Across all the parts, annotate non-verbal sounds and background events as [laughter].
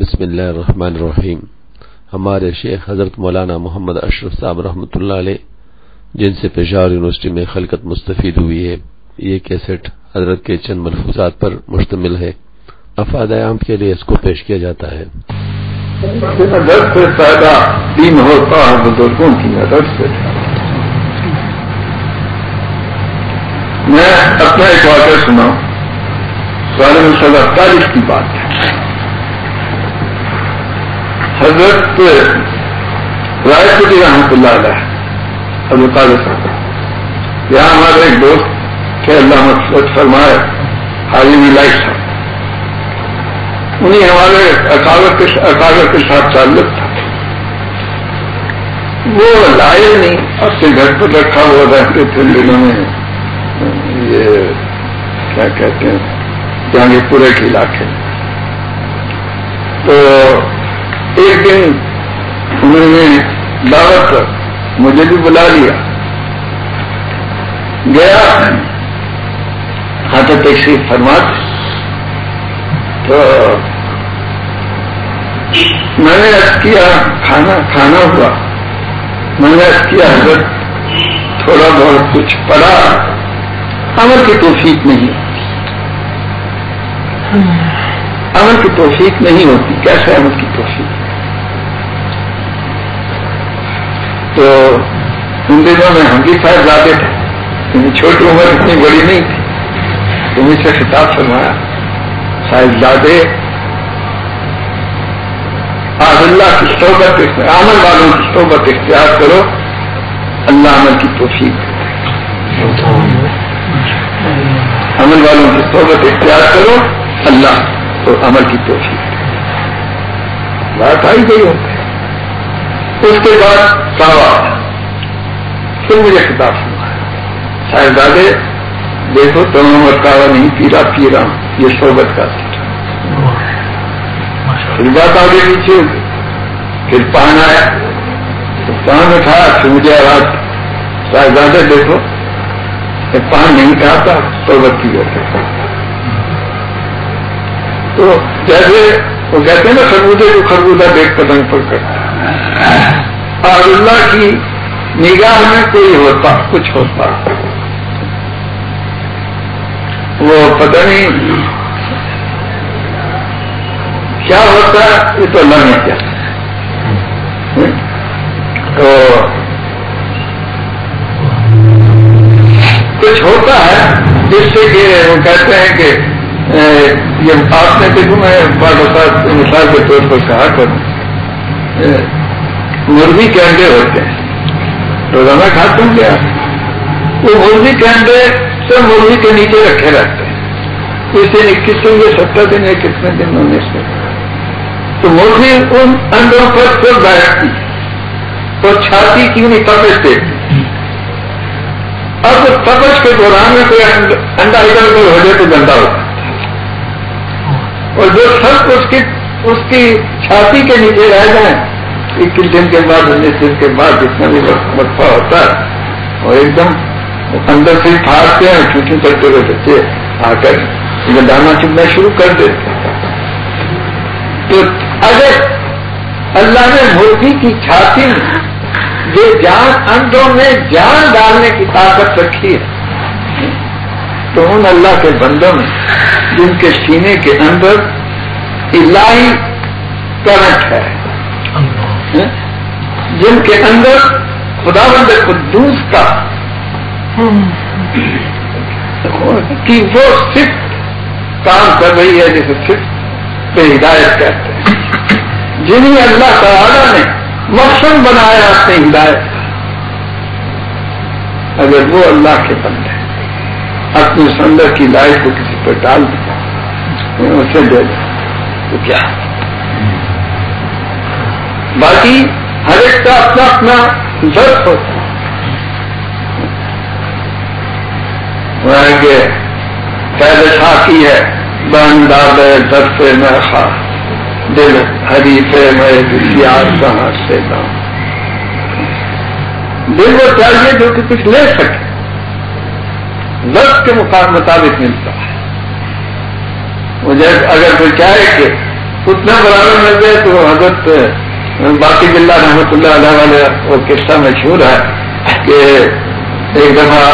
بسم اللہ الرحمن الرحیم۔ ہمارے شیخ حضرت مولانا محمد اشرف صاحب رحمۃ اللہ علیہ، جن سے پشاور یونیورسٹی میں خلقت مستفید ہوئی ہے، یہ کیسٹ حضرت کے چند ملفوظات پر مشتمل ہے۔ افاد عام کے لیے اس کو پیش کیا جاتا ہے۔ سے پیدا دین ہوتا ہے بزرگوں کی مدد سے میں اپنا ایک واقعہ سنا سال سال اڑتالیس کی بات ہے۔ حضرت رائے پتی رحمت اللہ علیہ حضرت صاحب یہاں ہمارے ایک دوست تھے اللہ مقصد فرمائے حالی ملائی صاحب۔ انہیں ہمارے اکاگر کے کے ساتھ تعلق تھا۔ وہ لائے نہیں اپنے گھر پر رکھا ہوا رہتے تھے دنوں میں یہ کیا کہتے ہیں، جہاں پورے کے علاقے۔ تو ایک دن انہوں نے دعوت کر مجھے بھی بلا لیا۔ گیا ہاتھ ٹیکسی فرمات تو میں نے ارد کیا، کھانا کھانا ہوا۔ میں نے ارد کیا، حضرت، تھوڑا بہت کچھ پڑا۔ عمل کی توفیق نہیں عمل کی توفیق نہیں ہوتی۔ کیسے عمل کی توفیق؟ تو ان دنوں میں ہم بھی صاحب جاتے تھے۔ کیونکہ چھوٹی عمر اتنی بڑی نہیں تھی۔ تمہیں سے خطاب فرمایا صاحب زادے آج اللہ کی صحبت عمل والوں کی صحبت اختیار کرو۔ اللہ عمل کی توفیق۔ عمل والوں کی صحبت اختیار کرو۔ اللہ تو عمل کی توفیق۔ بات آئی گئی ہوتی اس کے بعد کہا پھر مجھے کتاب سنا شاید دادے دیکھو، تم عمر کہا نہیں پی رہا یہ صحبت کا پھر بات آگے پیچھے پھر پان آیا۔ تو پان اٹھایا، پھر مجھے آواز۔ شاید دادے دیکھو پان نہیں کہا تھا، صحبت کی وجہ تو جیسے وہ کہتے ہیں نا، خربوزے کو خربوزہ دیکھ پتنگ پر کرتا اور اللہ کی نگاہ میں کوئی ہوتا، کچھ ہوتا۔ وہ پتہ نہیں کیا ہوتا ہے یہ تو اللہ نے کیا۔ تو کچھ ہوتا ہے جس سے کہ وہ کہتے ہیں کہ یہ آپ نے دیکھو میں مثال کے طور پر کہا کروں۔ مرغی کے انڈے ہوتے ہیں۔ روزانہ کھاتے ہوں کیا؟ وہ مرغی کے انڈے سب مرغی کے نیچے رکھے رہتے ہیں۔ اسے اکیس دن یا ستر دن یا کتنے دن ہونے سے تو مرغی ان انڈوں پر پھر بیٹھتی تو چھاتی کیوں نہیں تپش دیتی اب تپش کے دوران میں کوئی انڈا ادھر ادھر ہو جائے تو گندا ہوتا اور جو سب اس کی اس کی چھاتی کے نیچے رہ جائیں۔ اکیس دن کے بعد انیس دن کے بعد جتنا بھی وقفہ ہوتا ہے اور ایک دم اندر سے پھاڑتے ہیں چھوٹی کرتے ہوئے بچے آ کر دانا چننا شروع کر دیتے تو اگر اللہ نے مرغی کی چھاتی جو جان اندروں میں جان ڈالنے کی طاقت رکھی ہے، تو ان اللہ کے بندوں میں، جن کے سینے کے اندر الہی کرنٹ ہے۔ جن کے اندر خدا بند قدوس کا کی وہ صرف کام کر رہی ہے جسے صرف پہ ہدایت کہتے ہیں۔ جنہیں اللہ تعالیٰ نے مقصد بنایا اپنے ہدایت اگر وہ اللہ کے بندے اپنے سندر کی لائف کو کسی پر ڈال دیں اسے دے دیں تو کیا؟ باقی ہر ایک کا اپنا اپنا درد ہوتا ہے۔ پہلے خاکی ہے بن در سے میں خا دل ہری سے میں یار کہاں سے دام دل وہ چاہیے جو کہ کچھ لے سکے۔ لفظ کے مطابق ملتا ہے۔ اگر کوئی چاہے کہ اتنا برابر مل جائے تو حضرت باقی بلّہ رحمۃ اللہ علیہ والے وہ قصہ مشہور ہے کہ ایک دفعہ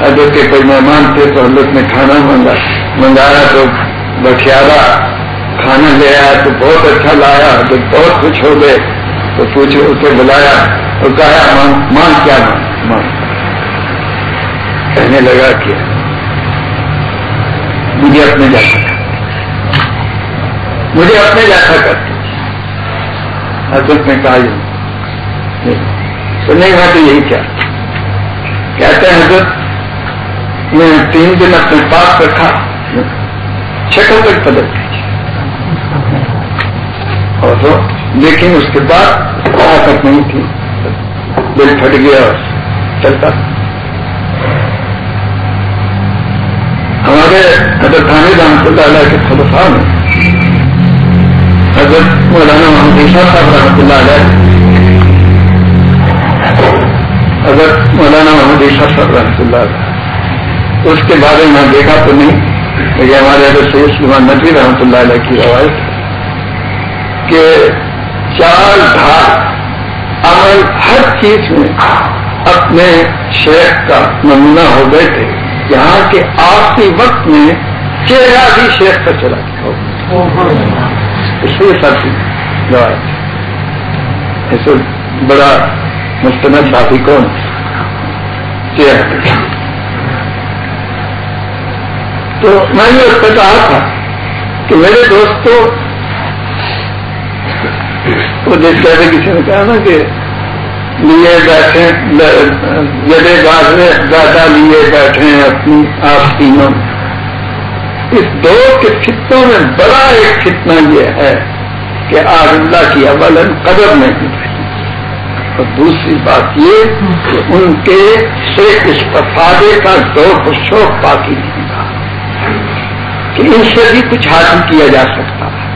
حضرت کے کوئی مہمان تھے تو حضرت نے کھانا منگا، منگایا تو بٹھیارا کھانا لے آیا تو بہت اچھا لایا تو بہت خوش ہو گئے، تو پوچھو، اسے بلایا اور کہا مان کیا مان کہنے لگا کہ مجھے اپنے جیسا کر مجھے اپنے جیسا کر حضرت نے کہا تو نہیں میں تو یہی کیا۔ کہتے ہیں حضرت، میں تین دن اپنے پاس رکھا شکل تک بدل گئی اور تو لیکن اس کے بعد طاقت نہیں تھی۔ دل پھٹ گیا اور چلتا۔ ہمارے حضرت حامد رحمۃ اللہ علیہ کے خلفاء میں حضرت مولانا محمد شاہ صاحب رحمۃ اللہ علیہ۔ حضرت مولانا محمد شاہ صاحب رحمۃ اللہ علیہ۔ اس کے بارے میں دیکھا تو نہیں لیکن ہمارے حضرت سید سلمان نبی رحمۃ اللہ علیہ کی روایت کہ چار ڈھال عمل ہر چیز میں اپنے شیخ کا نمونہ ہو گئے تھے۔ یہاں کے آخری وقت میں چہرہ بھی شیخ کا چلا گیا۔ اس لیے سب روایت ایسے بڑا مستند ساتھی کون؟ جی۔ تو میں نے اس کہا تھا کہ میرے دوستوں وہ جس طرح کسی نے کہا نا کہ لیے بیٹھے جڑے گاجے گادا لیے بیٹھے اپنی آپ تینوں اس دو کے خطوں میں بڑا ایک فتنا یہ ہے کہ آج اللہ کی اول قدر نہیں رہی اور دوسری بات یہ کہ ان کے سے استفادے کا دو شوق باقی نہیں رہا کہ ان سے بھی کچھ حاصل کیا جا سکتا ہے۔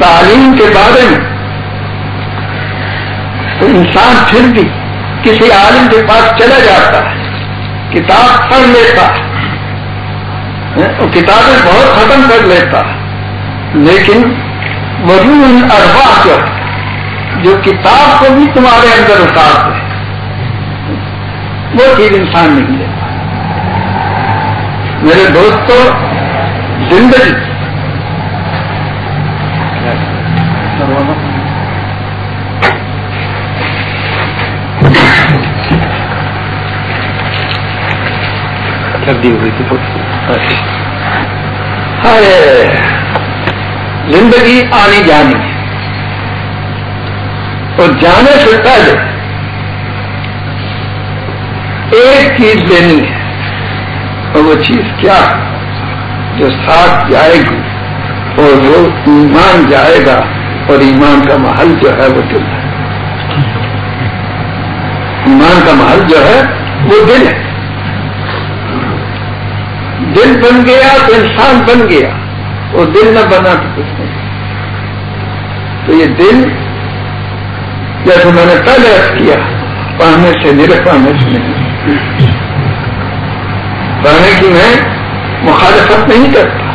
تعلیم کے بارے میں تو انسان پھر بھی کسی عالم کے پاس چلا جاتا ہے، کتاب پڑھ لیتا ہے کتابیں بہت ختم کر لیتا۔ لیکن وجود اربا جو جو کتاب کو بھی تمہارے اندر اتار ہے وہ چیز انسان نہیں لیتا۔ میرے دوستوں زندگی۔ ہوئی تھی ہاں۔ ہاں، زندگی آنی جانی اور جانے سے پہلے ایک چیز لینی ہے۔ اور وہ چیز کیا جو ساتھ جائے گی اور وہ ایمان جائے گا اور ایمان کا محل جو ہے وہ دل ہے۔ ایمان کا محل جو ہے وہ دل ہے۔ دل بن گیا تو انسان بن گیا، وہ دل نہ بنا تو کچھ نہیں۔ تو یہ دل جیسے میں نے پہلے رکھ کیا پڑھنے سے میرے پڑھنے سے نہیں۔ پڑھنے کی میں مخالفت نہیں کرتا۔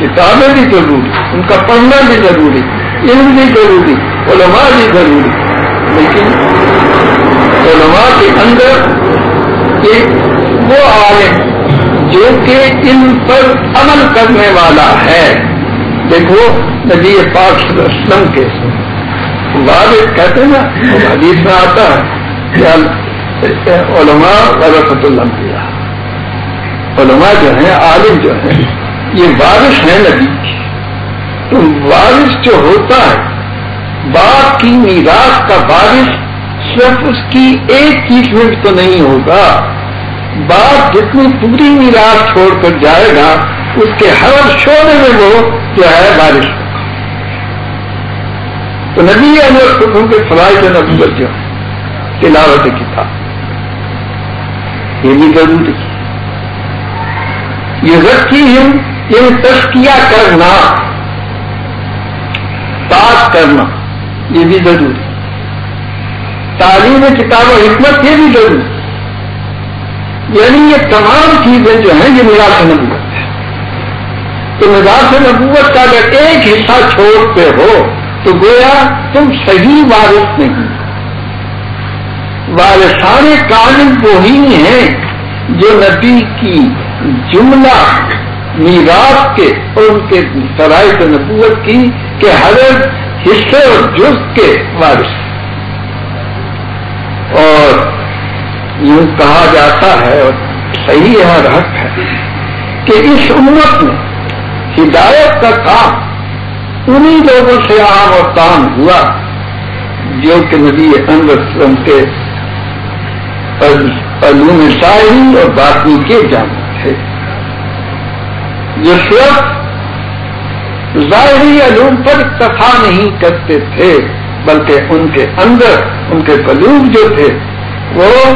کتابیں بھی ضروری، ان کا پڑھنا بھی ضروری، علم بھی ضروری، علماء بھی ضروری۔ لیکن علماء کے اندر ایک وہ عالم جو کہ ان پر عمل کرنے والا ہے۔ دیکھو، نبی پاک صلی اللہ علیہ وسلم کے والد کہتے ہیں نا حدیث میں آتا ہے کہ علماء ورثت اللہ علماء جو ہیں، عالم جو ہیں، یہ بارش ہے نبی کی۔ تو بارش جو ہوتا ہے، باپ کی میراث کا بارش صرف اس کی ایک چیز میں تو نہیں ہوگا۔ باپ جتنی پوری میراث چھوڑ کر جائے گا، اس کے ہر شعبے میں وہ جو ہے بارش تو نبی انور خود کے فلائی کے نبوت جو تلاوت کتاب۔ یہ بھی ضروری یہ رکھی ہم، یہ تشکیہ کرنا بات کرنا، یہ بھی ضروری تعلیم کتاب و حکمت یہ بھی ضروری یعنی یہ تمام چیزیں جو ہیں یہ میرا نبوت ہے تو مزاج نبوت کا اگر ایک حصہ چھوڑتے ہو، تو گویا تم صحیح وارث نہیں۔ وارثان کان وہی ہیں جو نبی کی جملہ، میراث کے اور ان کے شرائط نبوت کی، کہ ہر حصے اور جز کے وارث اور یوں کہا جاتا ہے اور صحیح ہے حق ہے کہ اس امت میں ہدایت کا کام انہی لوگوں سے عام اور کام ہوا جو کہ نبی انسلم کے علوم شاعری اور باقی کے جانے تھے۔ جو صرف ظاہری علوم پر اتفا نہیں کرتے تھے، بلکہ ان کے اندر، ان کے قلوب جو تھے، وہ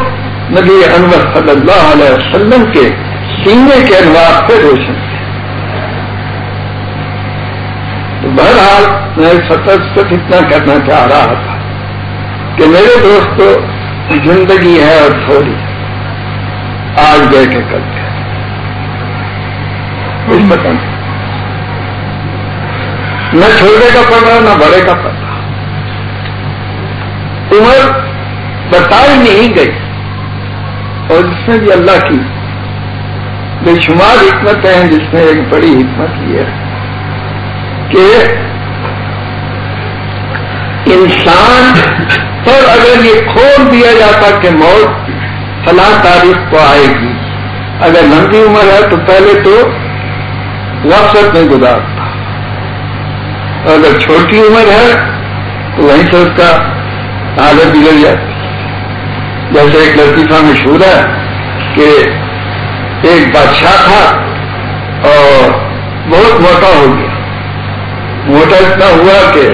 نبی انور صلی اللہ علیہ وسلم کے سینے کے انوار سے روشن تھے تو بہرحال میں سطح تک اتنا کرنا چاہ رہا تھا کہ میرے دوستوں زندگی ہے اور تھوڑی آج گئے کے کل گئے کچھ پتہ نہیں۔ نہ چھوٹے کا پڑ نہ بڑے کا پڑ عمر بتائی نہیں گئی۔ اور جس میں بھی اللہ کی بے شمار حکمت ہیں، جس میں ایک بڑی حکمت یہ ہے کہ انسان پر اگر یہ کھول دیا جاتا کہ موت فلاں تاریخ کو آئے گی۔ اگر لمبی عمر ہے تو پہلے تو وقت میں گزارتا۔ اور اگر چھوٹی عمر ہے تو وہیں سے اس کا حالت بگڑ جاتی۔ جیسے ایک لطیفہ مشہور ہے کہ ایک بادشاہ تھا اور بہت موٹا ہو گیا۔ موٹا اتنا ہوا کہ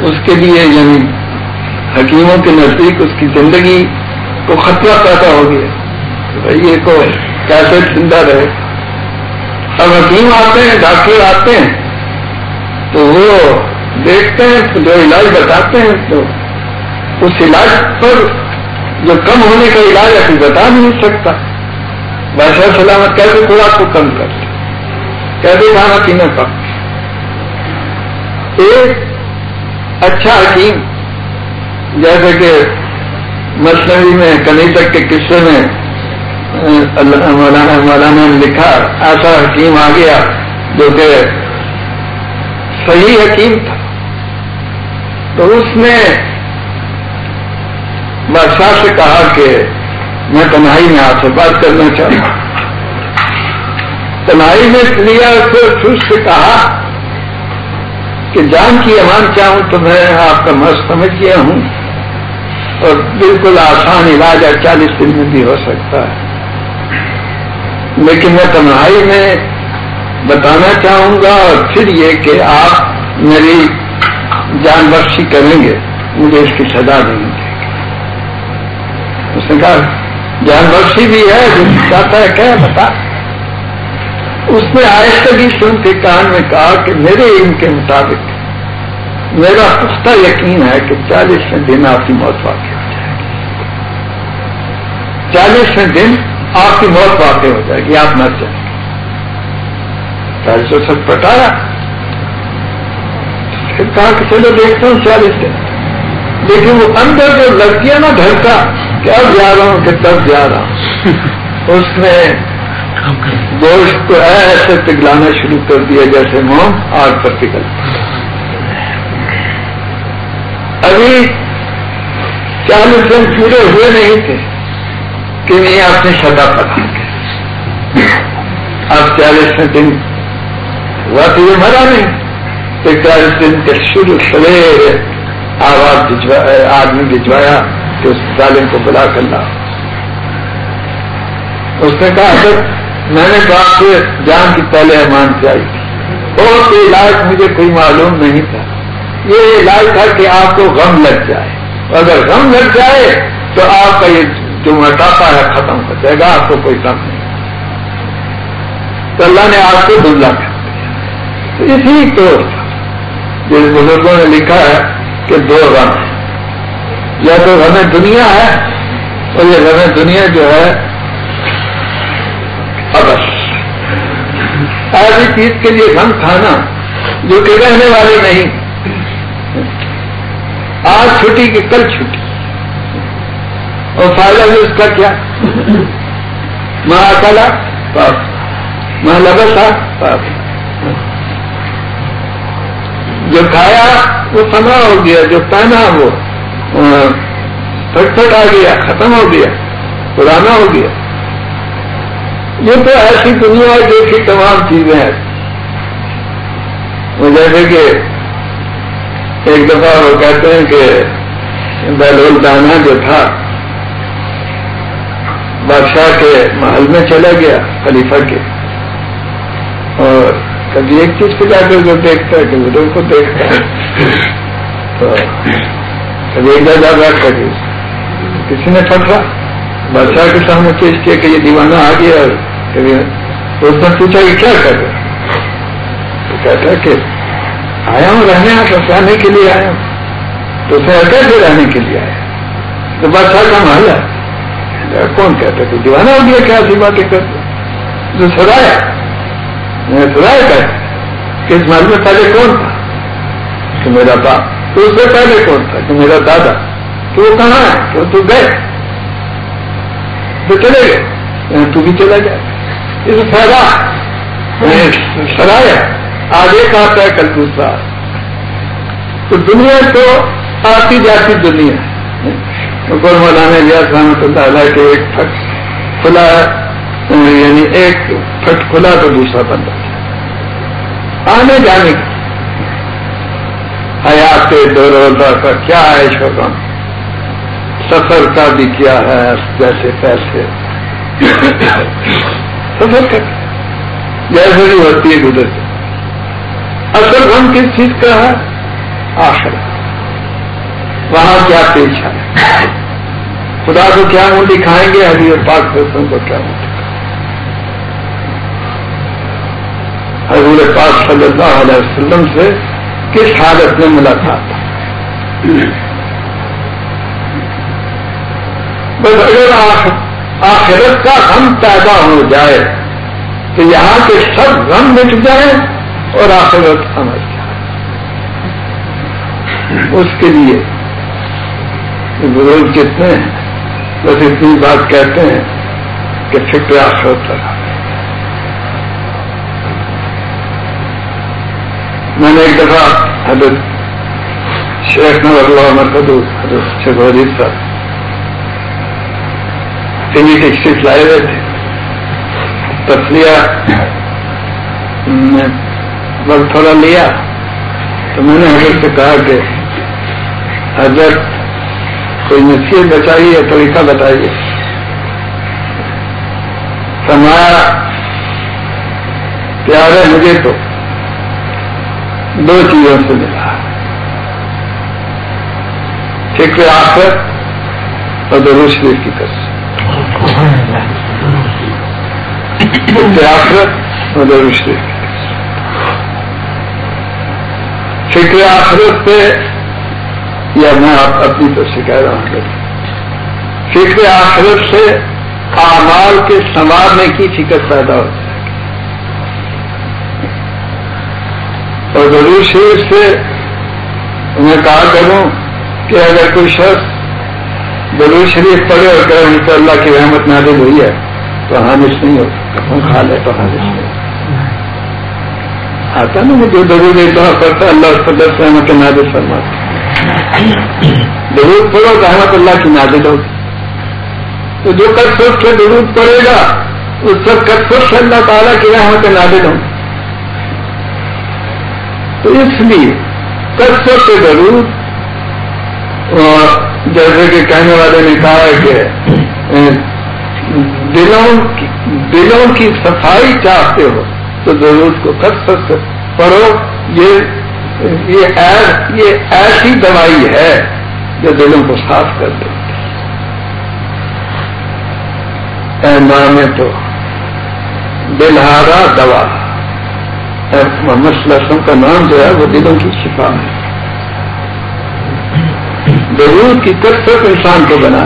اس کے لیے یعنی حکیموں کے نزدیک اس کی زندگی کو خطرہ پیدا ہو گیا۔ بھائی یہ کو کیسے زندہ رہے؟ اب حکیم آتے ہیں ڈاکٹر آتے ہیں، تو وہ دیکھتے ہیں جو علاج بتاتے ہیں، تو اس علاج پر جو کم ہونے کا علاج ابھی بتا نہیں سکتا۔ بادشاہ سلامت کیسے خوراک کو کم کر کیسے کھانا پینا کم۔ ایک اچھا حکیم، جیسے کہ مصنوعی میں کنی تک کے قصے میں مولانا مولانا نے لکھا، ایسا حکیم آ گیا جو کہ صحیح حکیم تھا۔ تو اس نے بادشاہ سے کہا کہ میں تنہائی میں آپ سے بات کرنا چاہتا ہوں۔ تنہائی میں لیا اس سے کہا کہ جان کی امان چاہوں تو میں آپ کا مست سمجھ گیا ہوں۔ اور بالکل آسان علاج ہے، چالیس دن میں بھی ہو سکتا ہے۔ لیکن میں تنہائی میں بتانا چاہوں گا اور پھر یہ کہ آپ میری جان بخشی کریں گے، مجھے اس کی سزا دیں گے جان بخشی بھی ہے، جو چاہتا ہے کیا بتا۔ اس نے آہستگی سن کے کان میں کہا کہ میرے علم کے مطابق، میرا پختہ یقین ہے کہ چالیسویں دن آپ کی موت واقع ہو جائے گی۔ چالیسویں دن آپ کی موت واقع ہو جائے گی، آپ مر جائیں گے۔ چالیس سو سب پٹایا۔ پھر کہا کہ چلو دیکھتا ہوں چالیس دن لیکن وہ اندر جو لڑکیاں نا ڈھلکا کیا جا رہا ہوں؟ کہ تب جا رہا ہوں؟ [laughs] اس نے گوشت کو ایسے پگلانا شروع کر دیا جیسے موم آگ پر پگل ابھی چالیس دن پورے ہوئے نہیں تھے کہ نہیں آپ نے سدا پتا اب چالیس دن ہوا تو یہ مرا نہیں۔ تو چالیس دن کے شروع سویر آواز آدمی بھجوایا کہ اس ظالم کو بلا کر لا۔ اس نے کہا سر میں نے کہا کہ جان کی پہلے امان سے آئی۔ تھی اور یہ علاج مجھے کوئی معلوم نہیں تھا۔ یہ علاج تھا کہ آپ کو غم لگ جائے۔ اگر غم لگ جائے تو آپ کا یہ جو مٹاپا ہے ختم ہو جائے گا، آپ کو کوئی غم نہیں۔ تو اللہ نے آپ کو دبلا کر دیا۔ اسی طور پر جس بزرگوں نے لکھا ہے کہ دو غم ہیں۔ یا تو غم دنیا ہے اور یہ غم دنیا جو ہے ابس ایسی چیز کے لیے غم کھانا جو کہ رہنے والے نہیں۔ آج چھٹی کہ کل چھٹی۔ اور فائدہ بھی اس کا کیا؟ ماں اکلا پاپ ماں لگا تھا پاپ جو کھایا وہ سما ہو گیا، جو پہنا وہ پھٹ پھٹ آ گیا، ختم ہو گیا، پرانا ہو گیا۔ یہ تو ایسی دنیا ہے دیکھی تمام چیزیں ہیں۔ جیسے کہ ایک دفعہ وہ کہتے ہیں کہ بیلول دانا جو تھا، بادشاہ کے محل میں چلا گیا، خلیفہ کے۔ اور کبھی ایک چیز کو جا کر جو دیکھتا ہے کبھی ادھر کو دیکھتا ہے۔ تو بیٹھ کر جی۔ کسی نے پکڑا بادشاہ کے سامنے پیش کیا کہ یہ دیوانہ آ گیا اس نے پوچھا کہ کیا کر رہے تو کہتا ہے کہ آیا ہوں رہنے رہنے کے لیے آیا ہوں۔ تو اسے کیسے رہنے کے لیے آیا تو بادشاہ کا محل ہے۔ کون کہتا کہ دیوانہ ہو گیا کیا سی باتیں کرتے جو سرایا۔ میں نے سرایا کہ اس محل میں پہلے کون تھا؟ کہ میرا باپ تو اس سے پہلے کون تھا کہ میرا دادا؟ تو وہ کہاں ہے؟ تو تو گئے۔ تو چلے گئے۔ یعنی تو بھی چلا جائے اس فائدہ سرایا۔ آج ایک آتا ہے کل دوسرا۔ تو دنیا تو آتی جاتی دنیا۔ گول مولانا لیا سلامت اللہ علیہ کے ایک پھٹ کھلا یعنی ایک پھٹ کھلا تو دوسرا بند آنے جانے کی۔ حیات دو روزہ کا کیا ہے شوقم سفر کا بھی کیا ہے جیسے پیسے؟ سفر کا جیسے بھی ہوتی ہے گزرتی اصل غم کس چیز کا ہے؟ آخر وہاں کیا پیش ہے؟ خدا کو کیا منہ دکھائیں گے؟ ابھی اور پاک دوستوں کو کیا منہ حضور پاک صلی اللہ علیہ وسلم سے کس حالت میں ملاقات؟ بس اگر آخرت کا غم پیدا ہو جائے تو یہاں کے سب غم مٹ جائیں اور آخرت سمجھ جائے۔ اس کے لیے بزرگ کتنے ہیں، بس اتنی بات کہتے ہیں کہ فکر آخرت لگا میں نے ایک دفعہ حضرت شیخ نور اللہ مرکز حضرت شیخ وزیر صاحب ٹی وی لائے ہوئے تھے۔ تفریح وقت تھوڑا لیا۔ تو میں نے حضرت سے کہا کہ، حضرت، کوئی نصیحت بچائیے طریقہ بتائیے؟ سمایا پیار ہے مجھے تو۔ دو چیزوں سے ملا۔ فکر آخر اور درو شریف کی قسم فکر آخر اور درو شریف کی فکر آخرت پہ یا میں آپ اپنی طرف سے کہہ رہا ہوں فکر آخرت سے اعمال کے سنوارنے کی فکر پیدا ہو جائے گی اور ضرور شریف سے میں کہا کروں کہ اگر کوئی شخص ضرور شریف پڑھے اور کہ ان کو اللہ کی رحمت نازل ہوئی ہے، تو حامش نہیں ہو سکتا۔ کھا لے تو حامش نہیں آتا نا مجھے ضرور دیتا کرتا اللہ صدر سے احمد نازل فرما ضرور پڑھو تو احمد اللہ کی نازل ہوگی۔ تو جو کر سوچ کے ضرور پڑے گا، اس سب کر سوچ سے اللہ تعالیٰ کی رحمت نازل ہوں۔ تو اس لیے کر سوچ کے ضرور جیسے کہ کہنے والے نے کہا ہے کہ دلوں دلوں کی صفائی چاہتے ہو تو ضرور کو کر سکتے پڑھو، یہ یہ ایسی دوائی ہے جو دلوں کو صاف کر دیتی اے نام تو بلہارا دوا۔ محمد صلی اللہ علیہ وسلم کا نام جو ہے وہ دلوں کی شفا ہے۔ ضرور کی کثرت انسان کو بنا۔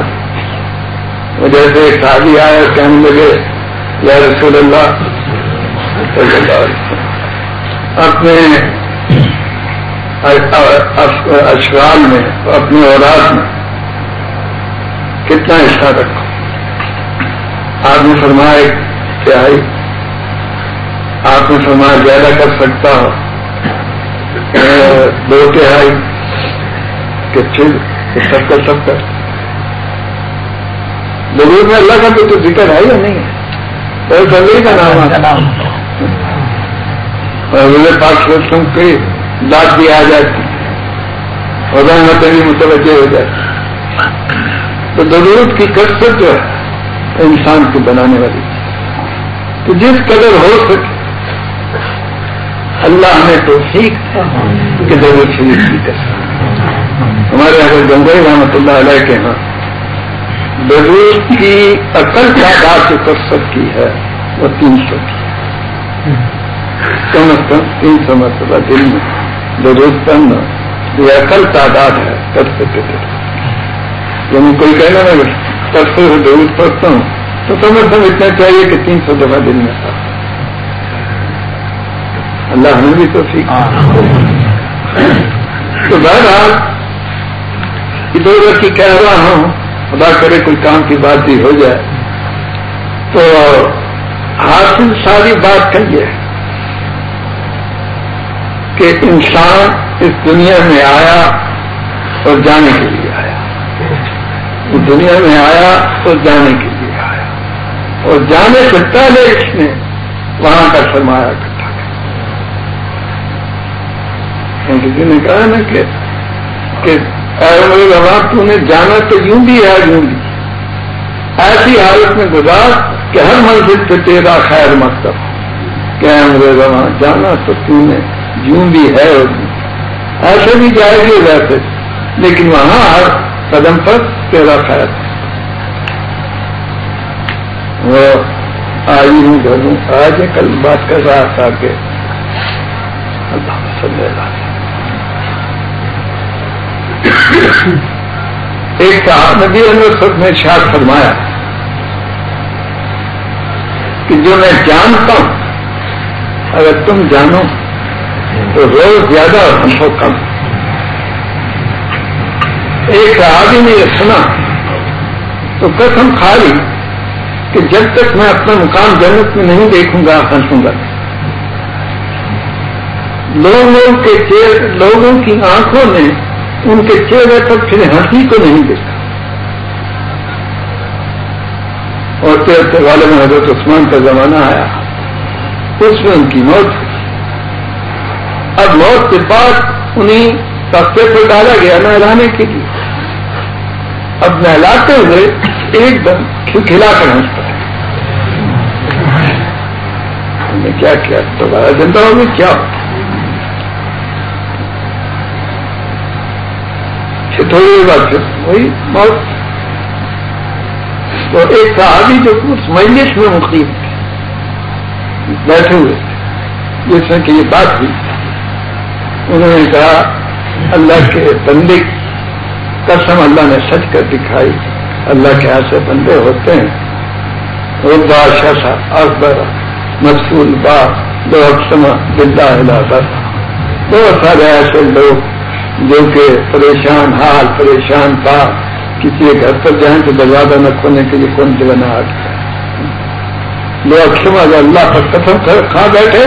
دے جیسے ایک شادی آئے کہنے لگے، یا رسول اللہ، صلی اللہ علیہ وسلم، اپنے اشرال میں، اپنی اولاد میں کتنا حصہ رکھو۔ آپ نے فرمایا کیا ہے؟ آپ نے فرمایا زیادہ کر سکتا ہو دو تہائی کہ پھر سب کر سب کر بزرگ میں اللہ کا تو ذکر ہے یا نہیں؟ ہے تو کا نام اور میرے پاس سوچوں کے دانت بھی آ جاتی اور رحمت بھی متوجہ ہو جاتی تو ضرورت کی کثرت جو ہے انسان کو بنانے والی۔ تو جس قدر ہو سکے اللہ نے تو ٹھیک کہ ضرورت شریف کی ہمارے یہاں گنگوئی رحمت اللہ علیہ کے ہاں ضرورت کی اکل تعداد جو کثرت کی ہے، وہ تین سو کی کم از کم تین سو مرتبہ دن میں ضرورت کرنا یہ اکل تعداد ہے کثرت کے یعنی کوئی کہنا میں پرسوں سے ضرور پڑھتا ہوں تو کم از کم اتنا چاہیے کہ تین سو دفعہ دن میں تھا۔ اللہ ہمیں بھی تو سیکھ تو بہرحال ادھر ادھر کی کہہ رہا ہوں، خدا کرے کوئی کام کی بات بھی ہو جائے۔ تو حاصل ساری بات کہیے کہ انسان اس دنیا میں آیا اور جانے کے لیے آیا۔ اس دنیا میں آیا تو جانے کے لیے آیا۔ اور جانے سے پہلے اس نے وہاں کا سرمایہ اکٹھا کیا کسی جی نے کہا نا کہ تو نے جانا تو یوں بھی ہے، یوں بھی۔ ایسی حالت میں گزار کہ ہر منزل پہ تیرا خیر مقصد۔ کہ رواں جانا تو تم نے یوں بھی ہے ایسے بھی۔ جائے گی ویسے۔ لیکن وہاں ہر قدم پر تیرا خیر۔ وہ آئی ہوں گھر ہوں آج کل بات کر رہا تھا کہ اللہ صلی اللہ ایک صاحب نبی انور نے شاد فرمایا کہ جو میں جانتا ہوں، اگر تم جانو تو روز زیادہ اور ہم کو کم۔ ایک آدمی نے یہ سنا، تو قسم کھا لی کہ جب تک میں اپنا مقام جنت میں نہیں دیکھوں گا ہنسوں گا۔ لوگوں کے لوگوں کی آنکھوں نے ان کے چہرے پر پھر ہنسی کو نہیں دیکھا۔ اور تیرتے والے میں حضرت عثمان کا زمانہ آیا۔ اس میں ان کی موت ہوئی۔ اب موت کے بعد انہیں تختے پر ڈالا گیا نہلانے کے لیے۔ اب نہلاتے ہوئے ایک دم کھلا کر ہنستا ہے ہم نے کیا کیا؟ دوبارہ زندہ ہوگی کیا تھوڑی دیر بعد پھر وہی موت تو ایک صحابی جو اس مجلس میں مقیم بیٹھے ہوئے جس میں کہ یہ بات ہوئی۔ انہوں نے کہا، اللہ کے بندے قسم اللہ نے سچ کر دکھائی۔ اللہ کے ایسے بندے ہوتے ہیں۔ وہ بادشاہ اکبر مقصول با دو اقسم بلّہ علاقہ بہت سارے ایسے لوگ جو کہ پریشان حال، پریشان تھا کسی ایک گھر پر جائیں تو دروازہ نہ کھونے کے لیے کون سے بنا دو اقسم اگر اللہ پر قسم کھا بیٹھے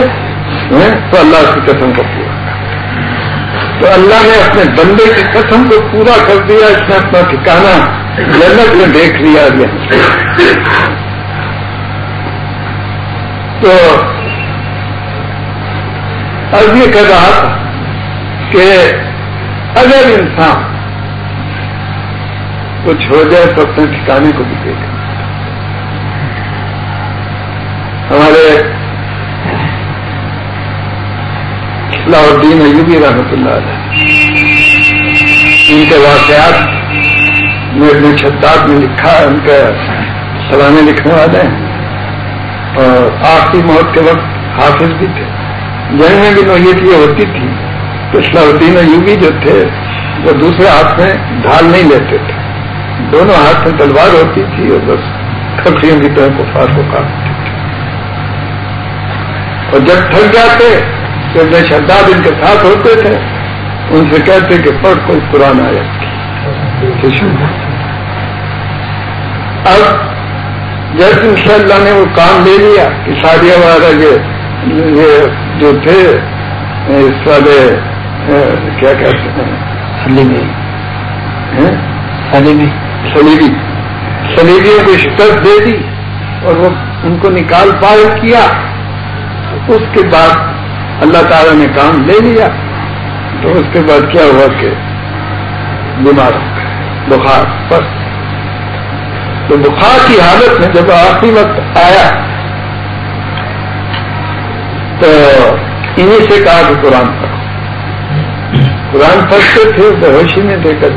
تو اللہ کی قسم کو پورا۔ تو اللہ نے اپنے بندے کی قسم کو پورا کر دیا، اس نے اپنا ٹھکانا جنت میں دیکھ لیا گیا تو اب یہ کہہ رہا تھا کہ اگر انسان کچھ ہو جائے تو اپنے ٹھکانے کو بھی دیکھا ہمارے الدین ایوبی رحمۃ اللہ علیہ، ان کے واقعات میں اپنے چھتات میں لکھا ہے ان کے سلانے لکھنے والے ہیں۔ اور آخری موت کے وقت حافظ بھی تھے۔ جنگ میں بھی نوعیت یہ ہوتی تھی الدین ایوبی جو تھے، وہ دوسرے ہاتھ میں ڈھال نہیں لیتے تھے۔ دونوں ہاتھ میں تلوار ہوتی تھی اور بس کھکڑیوں کی طرح کفار کو کاٹتے تھے۔ اور جب تھک جاتے، تو بے شداد ان کے ساتھ ہوتے تھے، ان سے کہتے کہ پڑھ کوئی قرآن آیا اب جیسے ان شاء اللہ نے وہ کام لے لیا کہ شادی ہمارا یہ جو تھے، اس والے کیا کہتے ہیں؟ سلیمی سلیمی سلیبی۔ سلیبیوں کو شکست دے دی اور وہ ان کو نکال پال کیا اس کے بعد اللہ تعالی نے کام لے لیا۔ تو اس کے بعد کیا ہوا کہ بیمار بخار۔ پر تو بخار کی حالت میں جب آخری وقت آیا تو انہیں سے کہا کہ قرآن پڑھو۔ قرآن پڑھتے تھے بے ہوشی میں دے کر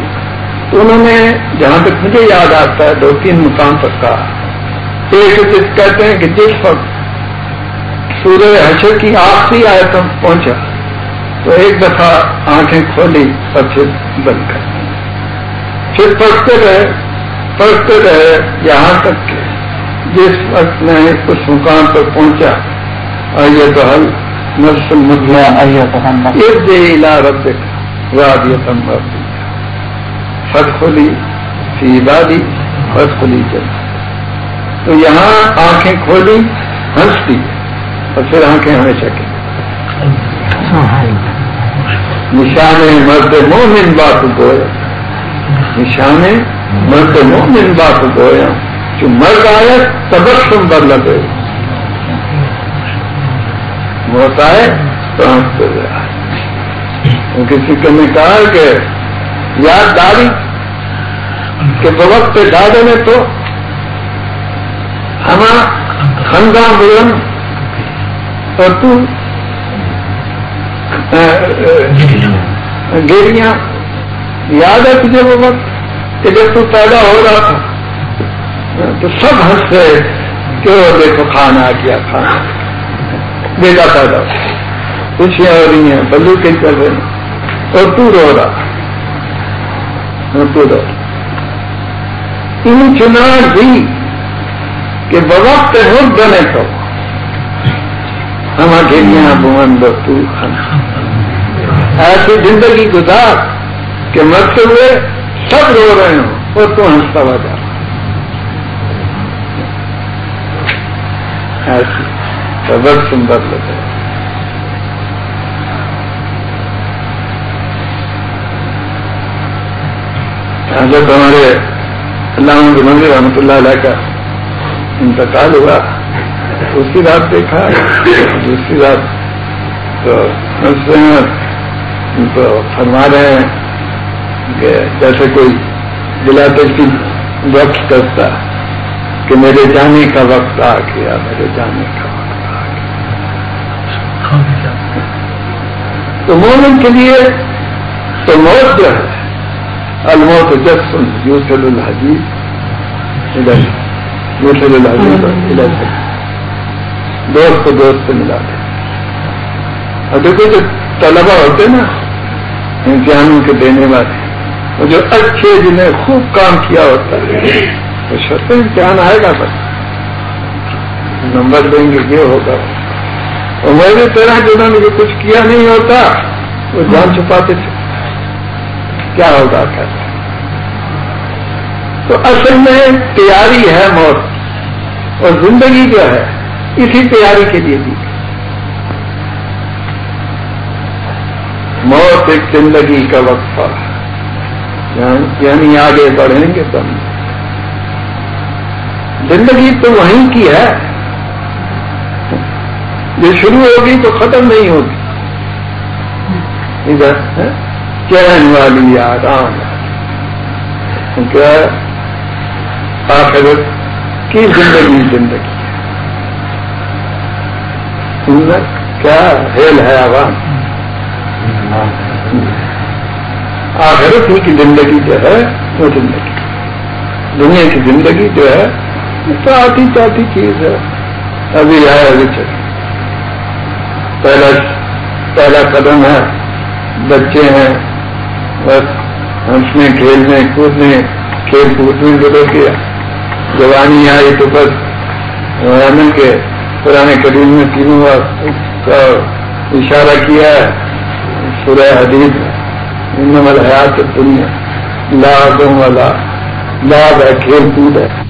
انہوں نے جہاں تک مجھے یاد آتا ہے، دو تین مقام پر کہا۔ ایک کہتے ہیں کہ جس وقت سورہ حشر کی آخری آیت پہنچا تو ایک دفعہ آنکھیں کھولی اور پھر بند کر پھر پڑھتے رہے پڑھتے رہے یہاں تک کہ جس وقت میں اس مقام پر پہنچا آئیے تو حل نرسل مدلا آئیے تو رب رادیتم فت کھولی سی بادی فت کھلی چل تو یہاں آنکھیں کھولی ہنستی اور پھر آنکھیں ہمیشہ کی نشان مرد مومن بات گویا۔ نشان مرد مومن بات گویا۔ جو مرد آیا تبسم بر لگے۔ موت آئے تو ہنستے گیا کسی کے نے کہا کہ یاد داری کہ وقت پہ دادے میں تو ہم خندہ بلند اور تو گیریاں۔ یاد ہے تجھے وہ وقت کہ جب تو پیدا ہو رہا تھا، تو سب ہنس رہے کہ وہ دیکھو کھانا کیا کھانا بیٹا پیدا خوشیاں ہو۔ رہی ہیں بلو کے چل رہے ہیں اور تو رو رہا تو رو چنا دی کہ بوقت ہو بنے تو۔ ہم اکیلیاں بھون دو کھانا۔ ایسی زندگی گزار کہ مرتے ہوئے سب رو رہے ہوں اور تو ہنستا ہوا جا ایسی سبر سندر لگے ہاں حضرت ہمارے اللہ منظر رحمۃ اللہ علیہ کا انتقال ہوا، اسی رات دیکھا دوسری رات تو تو فرما رہے ہیں کہ جیسے کوئی بلا کی وقت کرتا کہ میرے جانے کا وقت آ گیا، میرے جانے کا وقت آ گیا۔ تو مومن کے لیے تو موت جو ہے الموت جسن یوسل الحجیب یوسل الحجیب دوست کو دوست سے ملا دے اور دیکھو جو طلبا ہوتے نا امتحانوں کے دینے والے، وہ جو اچھے جنہیں خوب کام کیا ہوتا ہے تو شرط امتحان آئے گا بس۔ نمبر دیں گے، یہ ہوگا۔ اور میرے طرح جنہوں نے کچھ کیا نہیں ہوتا، وہ جان چھپاتے تھے۔ کیا ہوگا کہتے تو اصل میں تیاری ہے موت اور زندگی جو ہے اسی تیاری کے لیے دی۔ موت ایک زندگی کا وقفہ یعنی آگے بڑھیں گے تم زندگی تو وہیں کی ہے۔ یہ شروع ہوگی تو ختم نہیں ہوگی۔ ادھر چہن والی آرام کیا آخرت کی زندگی زندگی کیا ہیل ہے عوام؟ آخرت کی زندگی جو ہے، وہ زندگی۔ دنیا کی زندگی جو ہے تو آتی چاہتی چیز ہے۔ ابھی ہے ابھی چل پہلا پہلا قدم ہے، بچے ہیں۔ بس ہنسنے کھیلنے کودنے کھیل کود میں بدل کیا۔ جوانی آئی تو بس کے پرانے قدیم میں تینوں کا اشارہ کیا ہے۔ سورہ حدیث ان حیات دنیا لا دوں والا لاب ہے، کھیل کود ہے۔